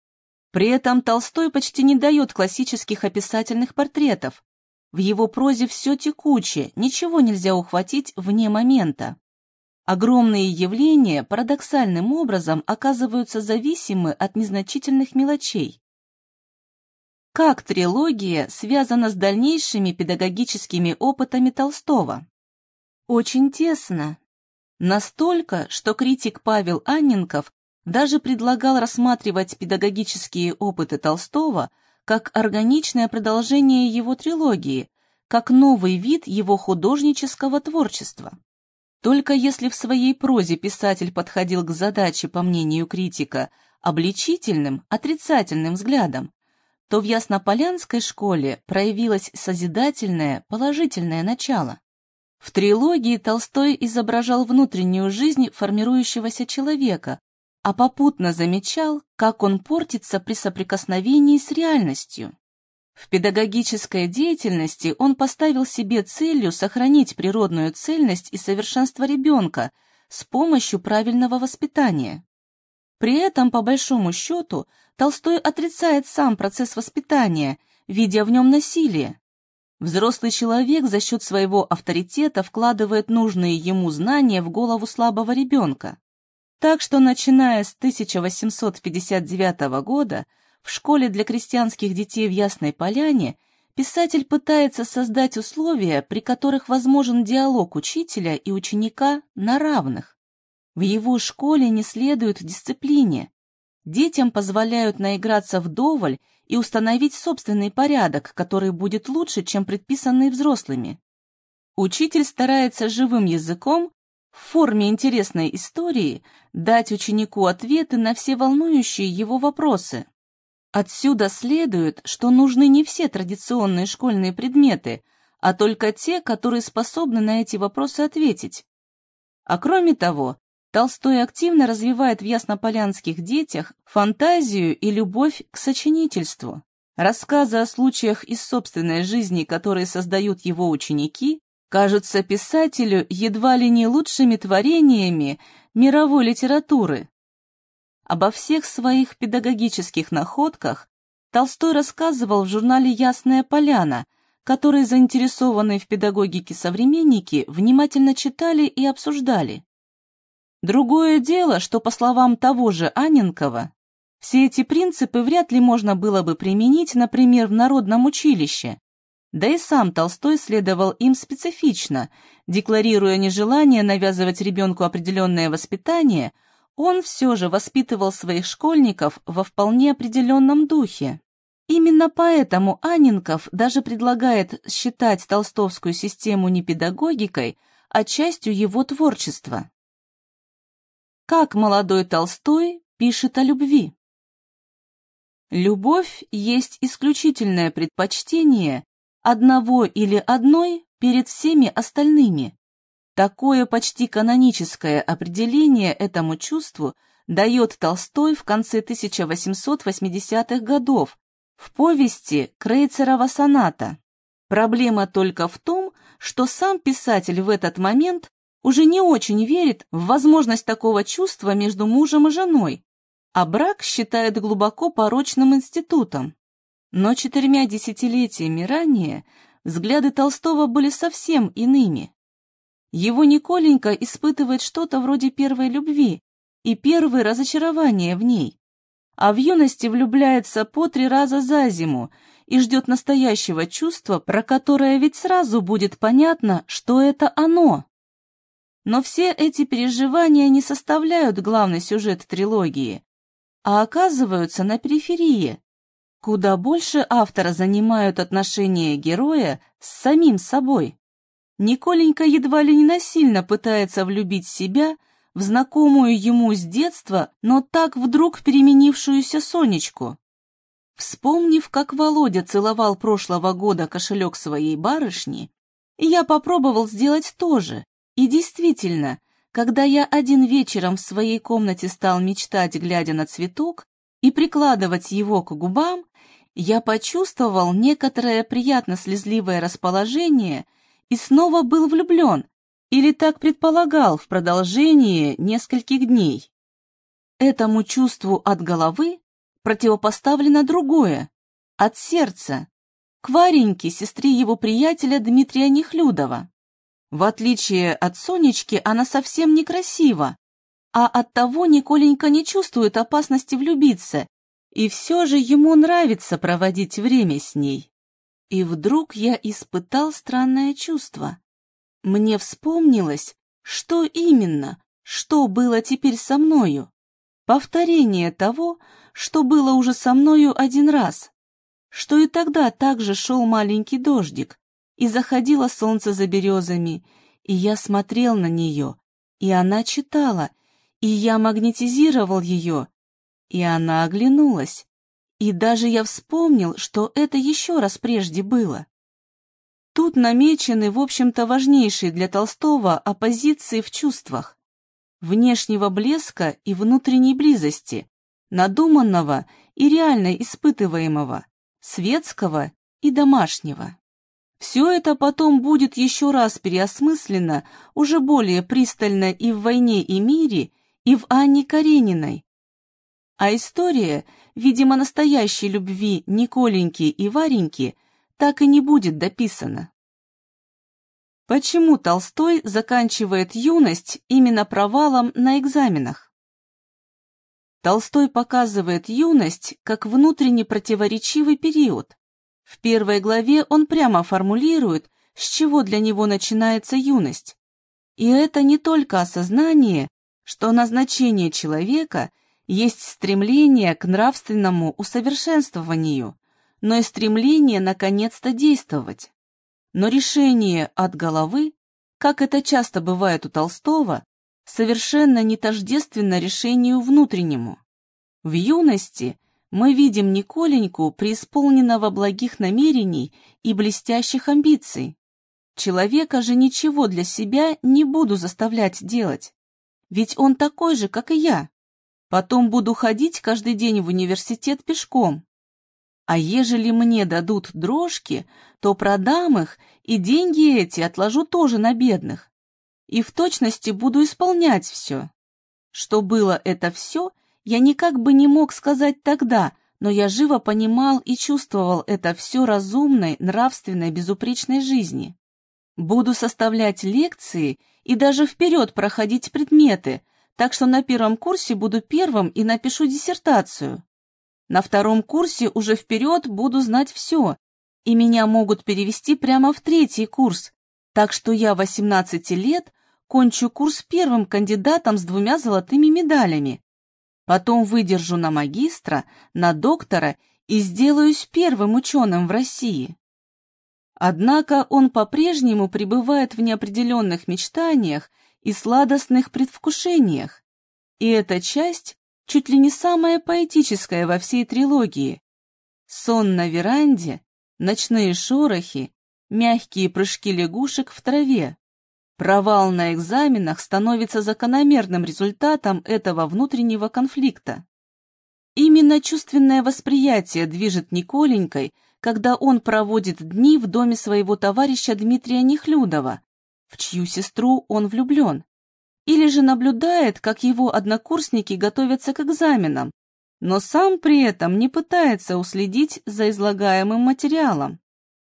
При этом Толстой почти не дает классических описательных портретов. В его прозе все текуче, ничего нельзя ухватить вне момента. Огромные явления парадоксальным образом оказываются зависимы от незначительных мелочей. Как трилогия связана с дальнейшими педагогическими опытами Толстого? Очень тесно. Настолько, что критик Павел Анненков даже предлагал рассматривать педагогические опыты Толстого как органичное продолжение его трилогии, как новый вид его художнического творчества. Только если в своей прозе писатель подходил к задаче, по мнению критика, обличительным, отрицательным взглядом, то в Яснополянской школе проявилось созидательное, положительное начало. В трилогии Толстой изображал внутреннюю жизнь формирующегося человека, а попутно замечал, как он портится при соприкосновении с реальностью. В педагогической деятельности он поставил себе целью сохранить природную цельность и совершенство ребенка с помощью правильного воспитания. При этом, по большому счету, Толстой отрицает сам процесс воспитания, видя в нем насилие. Взрослый человек за счет своего авторитета вкладывает нужные ему знания в голову слабого ребенка. Так что, начиная с 1859 года, в школе для крестьянских детей в Ясной Поляне писатель пытается создать условия, при которых возможен диалог учителя и ученика на равных. В его школе не следуют дисциплине. Детям позволяют наиграться вдоволь и установить собственный порядок, который будет лучше, чем предписанный взрослыми. Учитель старается живым языком в форме интересной истории дать ученику ответы на все волнующие его вопросы. Отсюда следует, что нужны не все традиционные школьные предметы, а только те, которые способны на эти вопросы ответить. А кроме того, Толстой активно развивает в яснополянских детях фантазию и любовь к сочинительству. Рассказы о случаях из собственной жизни, которые создают его ученики, кажутся писателю едва ли не лучшими творениями мировой литературы. Обо всех своих педагогических находках Толстой рассказывал в журнале «Ясная поляна», который заинтересованные в педагогике современники внимательно читали и обсуждали. Другое дело, что, по словам того же Анненкова, все эти принципы вряд ли можно было бы применить, например, в народном училище, да и сам Толстой следовал им специфично, декларируя нежелание навязывать ребенку определенное воспитание, он все же воспитывал своих школьников во вполне определенном духе. Именно поэтому Анненков даже предлагает считать толстовскую систему не педагогикой, а частью его творчества. Как молодой Толстой пишет о любви? Любовь есть исключительное предпочтение одного или одной перед всеми остальными. Такое почти каноническое определение этому чувству дает Толстой в конце 1880-х годов в повести «Крейцерова соната». Проблема только в том, что сам писатель в этот момент уже не очень верит в возможность такого чувства между мужем и женой, а брак считает глубоко порочным институтом. Но четырьмя десятилетиями ранее взгляды Толстого были совсем иными. Его Николенька испытывает что-то вроде первой любви и первое разочарование в ней, а в юности влюбляется по три раза за зиму и ждет настоящего чувства, про которое ведь сразу будет понятно, что это оно. Но все эти переживания не составляют главный сюжет трилогии, а оказываются на периферии. Куда больше автора занимают отношения героя с самим собой. Николенька едва ли не насильно пытается влюбить себя в знакомую ему с детства, но так вдруг переменившуюся Сонечку. Вспомнив, как Володя целовал прошлого года кошелек своей барышни, я попробовал сделать то же, и действительно, когда я один вечером в своей комнате стал мечтать, глядя на цветок, и прикладывать его к губам, я почувствовал некоторое приятно слезливое расположение и снова был влюблен, или так предполагал в продолжении нескольких дней. Этому чувству от головы противопоставлено другое, от сердца, к Вареньке, сестре его приятеля Дмитрия Нехлюдова. В отличие от Сонечки, она совсем некрасива, а оттого Николенька не чувствует опасности влюбиться, и все же ему нравится проводить время с ней. И вдруг я испытал странное чувство. Мне вспомнилось, что именно, что было теперь со мною. Повторение того, что было уже со мною один раз. Что и тогда также шел маленький дождик, и заходило солнце за березами, и я смотрел на нее, и она читала, и я магнетизировал ее, и она оглянулась, и даже я вспомнил, что это еще раз прежде было. Тут намечены, в общем-то, важнейшие для Толстого оппозиции в чувствах, внешнего блеска и внутренней близости, надуманного и реально испытываемого, светского и домашнего. Все это потом будет еще раз переосмыслено уже более пристально и в «Войне и мире», и в Анне Карениной. А история, видимо, настоящей любви Николеньки и Вареньки так и не будет дописана. Почему Толстой заканчивает юность именно провалом на экзаменах? Толстой показывает юность как внутренне противоречивый период, в первой главе он прямо формулирует, с чего для него начинается юность. И это не только осознание, что назначение человека есть стремление к нравственному усовершенствованию, но и стремление наконец-то действовать. Но решение от головы, как это часто бывает у Толстого, совершенно не тождественно решению внутреннему. В юности мы видим Николеньку, преисполненного благих намерений и блестящих амбиций. Человека же ничего для себя не буду заставлять делать, ведь он такой же, как и я. Потом буду ходить каждый день в университет пешком. А ежели мне дадут дрожки, то продам их, и деньги эти отложу тоже на бедных. И в точности буду исполнять все. Что было это все — я никак бы не мог сказать тогда, но я живо понимал и чувствовал это все разумной, нравственной, безупречной жизни. Буду составлять лекции и даже вперед проходить предметы, так что на первом курсе буду первым и напишу диссертацию. На втором курсе уже вперед буду знать все, и меня могут перевести прямо в третий курс, так что я 18 лет кончу курс первым кандидатом с двумя золотыми медалями, Потом выдержу на магистра, на доктора и сделаюсь первым ученым в России. Однако он по-прежнему пребывает в неопределенных мечтаниях и сладостных предвкушениях, и эта часть чуть ли не самая поэтическая во всей трилогии. Сон на веранде, ночные шорохи, мягкие прыжки лягушек в траве. Провал на экзаменах становится закономерным результатом этого внутреннего конфликта. Именно чувственное восприятие движет Николенькой, когда он проводит дни в доме своего товарища Дмитрия Нехлюдова, в чью сестру он влюблен, или же наблюдает, как его однокурсники готовятся к экзаменам, но сам при этом не пытается уследить за излагаемым материалом.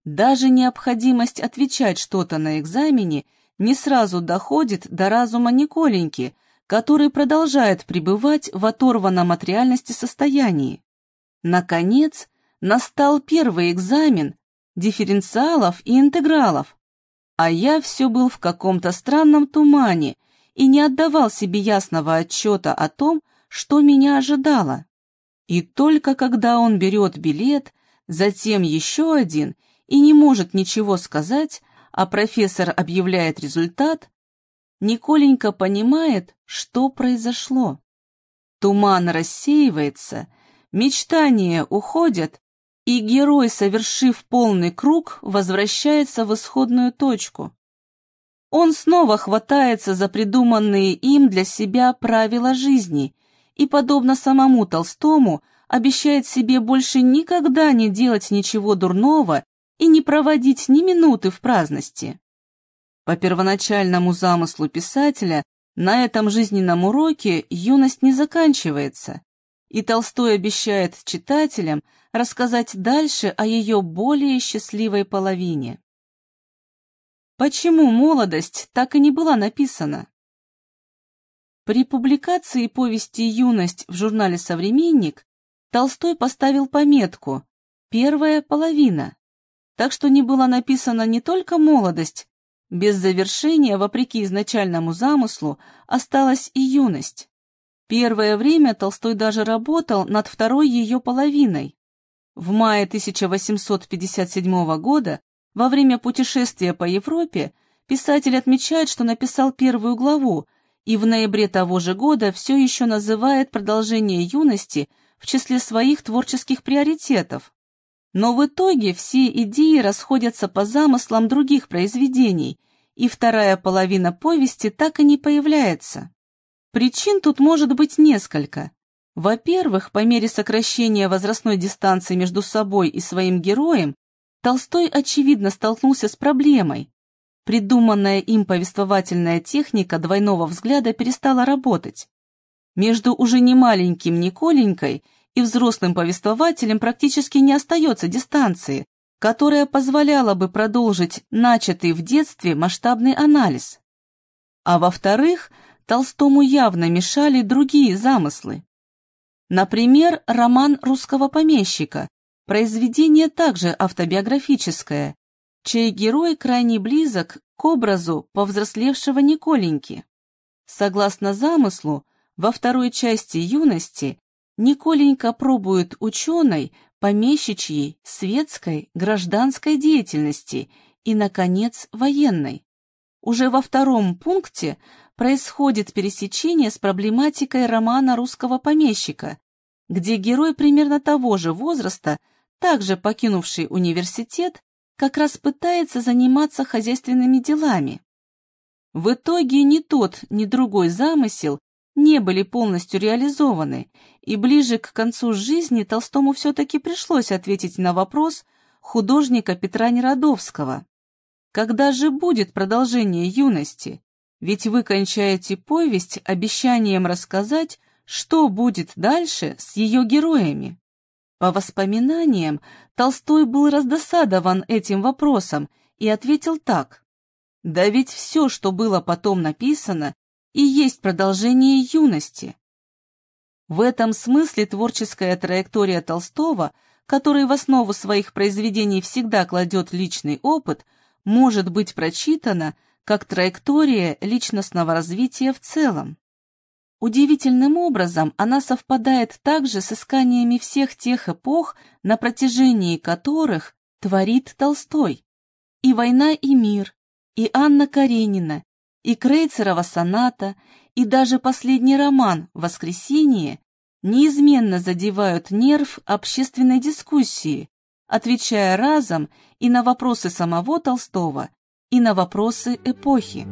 Даже необходимость отвечать что-то на экзамене не сразу доходит до разума Николеньки, который продолжает пребывать в оторванном от реальности состоянии. Наконец, настал первый экзамен дифференциалов и интегралов, а я все был в каком-то странном тумане и не отдавал себе ясного отчета о том, что меня ожидало. И только когда он берет билет, затем еще один и не может ничего сказать, а профессор объявляет результат, Николенька понимает, что произошло. Туман рассеивается, мечтания уходят, и герой, совершив полный круг, возвращается в исходную точку. Он снова хватается за придуманные им для себя правила жизни и, подобно самому Толстому, обещает себе больше никогда не делать ничего дурного и не проводить ни минуты в праздности. По первоначальному замыслу писателя, на этом жизненном уроке юность не заканчивается, и Толстой обещает читателям рассказать дальше о ее более счастливой половине. Почему молодость так и не была написана? При публикации повести «Юность» в журнале «Современник» Толстой поставил пометку «Первая половина», так что не была написана не только молодость, без завершения, вопреки изначальному замыслу, осталась и юность. Первое время Толстой даже работал над второй ее половиной. В мае 1857 года, во время путешествия по Европе, писатель отмечает, что написал первую главу, и в ноябре того же года все еще называет продолжение юности в числе своих творческих приоритетов. Но в итоге все идеи расходятся по замыслам других произведений, и вторая половина повести так и не появляется. Причин тут может быть несколько. Во-первых, по мере сокращения возрастной дистанции между собой и своим героем, Толстой, очевидно, столкнулся с проблемой. Придуманная им повествовательная техника двойного взгляда перестала работать. Между уже немаленьким Николенькой и взрослым повествователем практически не остается дистанции, которая позволяла бы продолжить начатый в детстве масштабный анализ. А во-вторых, Толстому явно мешали другие замыслы. Например, роман русского помещика, произведение также автобиографическое, чей герой крайне близок к образу повзрослевшего Николеньки. Согласно замыслу, во второй части юности Николенька пробует ученой, помещичьей, светской, гражданской деятельности и, наконец, военной. Уже во втором пункте происходит пересечение с проблематикой романа русского помещика, где герой примерно того же возраста, также покинувший университет, как раз пытается заниматься хозяйственными делами. В итоге ни тот, ни другой замысел не были полностью реализованы, и ближе к концу жизни Толстому все-таки пришлось ответить на вопрос художника Петра Неродовского. Когда же будет продолжение юности? Ведь вы кончаете повесть обещанием рассказать, что будет дальше с ее героями. По воспоминаниям, Толстой был раздосадован этим вопросом и ответил так. Да ведь все, что было потом написано, и есть продолжение юности. В этом смысле творческая траектория Толстого, который в основу своих произведений всегда кладет личный опыт, может быть прочитана как траектория личностного развития в целом. Удивительным образом она совпадает также с исканиями всех тех эпох, на протяжении которых творит Толстой. И «Война и мир», и Анна Каренина, и Крейцерова соната, и даже последний роман «Воскресенье» неизменно задевают нерв общественной дискуссии, отвечая разом и на вопросы самого Толстого, и на вопросы эпохи.